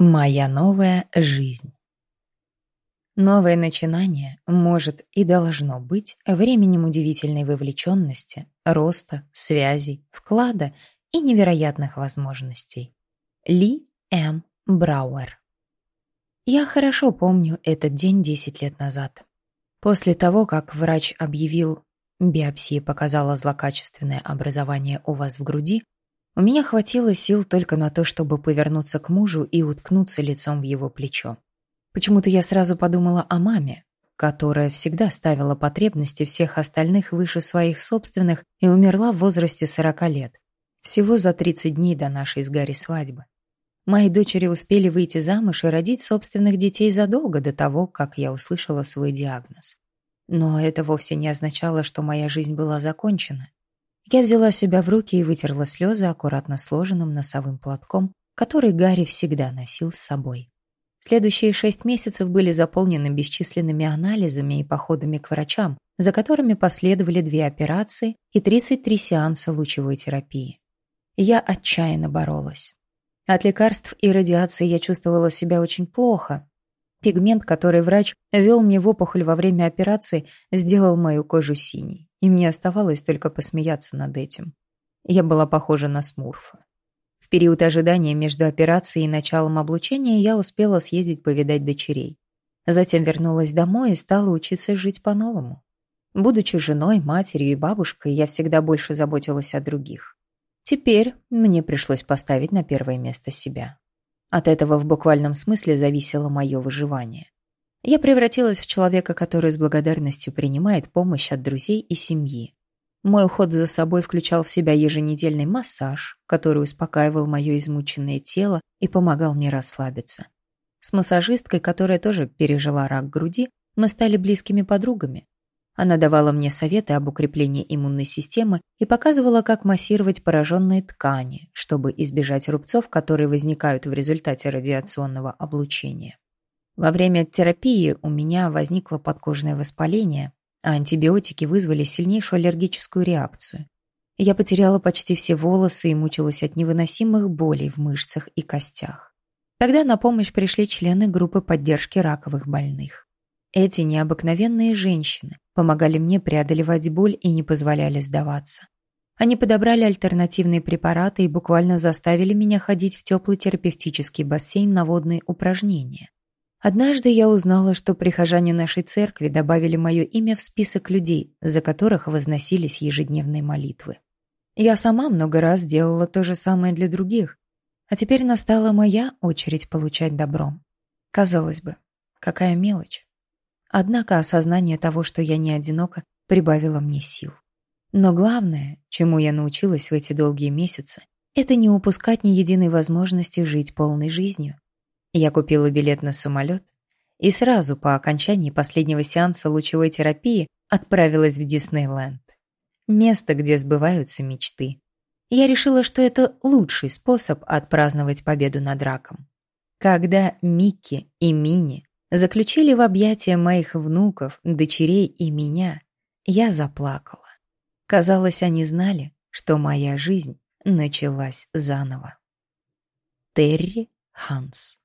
Моя новая жизнь. Новое начинание может и должно быть временем удивительной вовлеченности, роста, связей, вклада и невероятных возможностей. Ли М. Брауэр. Я хорошо помню этот день 10 лет назад. После того, как врач объявил, биопсия показала злокачественное образование у вас в груди, у меня хватило сил только на то, чтобы повернуться к мужу и уткнуться лицом в его плечо. Почему-то я сразу подумала о маме, которая всегда ставила потребности всех остальных выше своих собственных и умерла в возрасте 40 лет, всего за 30 дней до нашей с Гарри свадьбы. Мои дочери успели выйти замуж и родить собственных детей задолго до того, как я услышала свой диагноз. Но это вовсе не означало, что моя жизнь была закончена. Я взяла себя в руки и вытерла слезы аккуратно сложенным носовым платком, который Гарри всегда носил с собой. Следующие шесть месяцев были заполнены бесчисленными анализами и походами к врачам, за которыми последовали две операции и 33 сеанса лучевой терапии. Я отчаянно боролась. От лекарств и радиации я чувствовала себя очень плохо. Пигмент, который врач ввел мне в опухоль во время операции, сделал мою кожу синей и мне оставалось только посмеяться над этим. Я была похожа на Смурфа. В период ожидания между операцией и началом облучения я успела съездить повидать дочерей. Затем вернулась домой и стала учиться жить по-новому. Будучи женой, матерью и бабушкой, я всегда больше заботилась о других. Теперь мне пришлось поставить на первое место себя. От этого в буквальном смысле зависело мое выживание. Я превратилась в человека, который с благодарностью принимает помощь от друзей и семьи. Мой уход за собой включал в себя еженедельный массаж, который успокаивал мое измученное тело и помогал мне расслабиться. С массажисткой, которая тоже пережила рак груди, мы стали близкими подругами. Она давала мне советы об укреплении иммунной системы и показывала, как массировать пораженные ткани, чтобы избежать рубцов, которые возникают в результате радиационного облучения. Во время терапии у меня возникло подкожное воспаление, а антибиотики вызвали сильнейшую аллергическую реакцию. Я потеряла почти все волосы и мучилась от невыносимых болей в мышцах и костях. Тогда на помощь пришли члены группы поддержки раковых больных. Эти необыкновенные женщины помогали мне преодолевать боль и не позволяли сдаваться. Они подобрали альтернативные препараты и буквально заставили меня ходить в теплый терапевтический бассейн на водные упражнения. Однажды я узнала, что прихожане нашей церкви добавили мое имя в список людей, за которых возносились ежедневные молитвы. Я сама много раз делала то же самое для других, а теперь настала моя очередь получать добром. Казалось бы, какая мелочь. Однако осознание того, что я не одинока, прибавило мне сил. Но главное, чему я научилась в эти долгие месяцы, это не упускать ни единой возможности жить полной жизнью. Я купила билет на самолет и сразу по окончании последнего сеанса лучевой терапии отправилась в Диснейленд. Место, где сбываются мечты. Я решила, что это лучший способ отпраздновать победу над раком. Когда Микки и Мини заключили в объятия моих внуков, дочерей и меня, я заплакала. Казалось, они знали, что моя жизнь началась заново. Терри Ханс